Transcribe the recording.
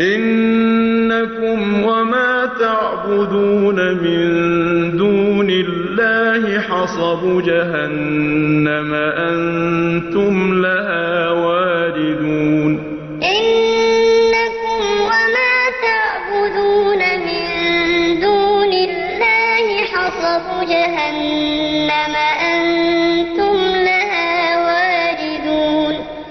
إِنَّكُمْ وَمَا تَعْبُدُونَ مِن دُونِ اللَّهِ حَصَبُ جَهَنَّمَ أَنتُمْ لَهَا وَارِدُونَ. إِنَّكُمْ وَمَا تَعْبُدُونَ مِن دُونِ اللَّهِ حَصَبُ جَهَنَّمَ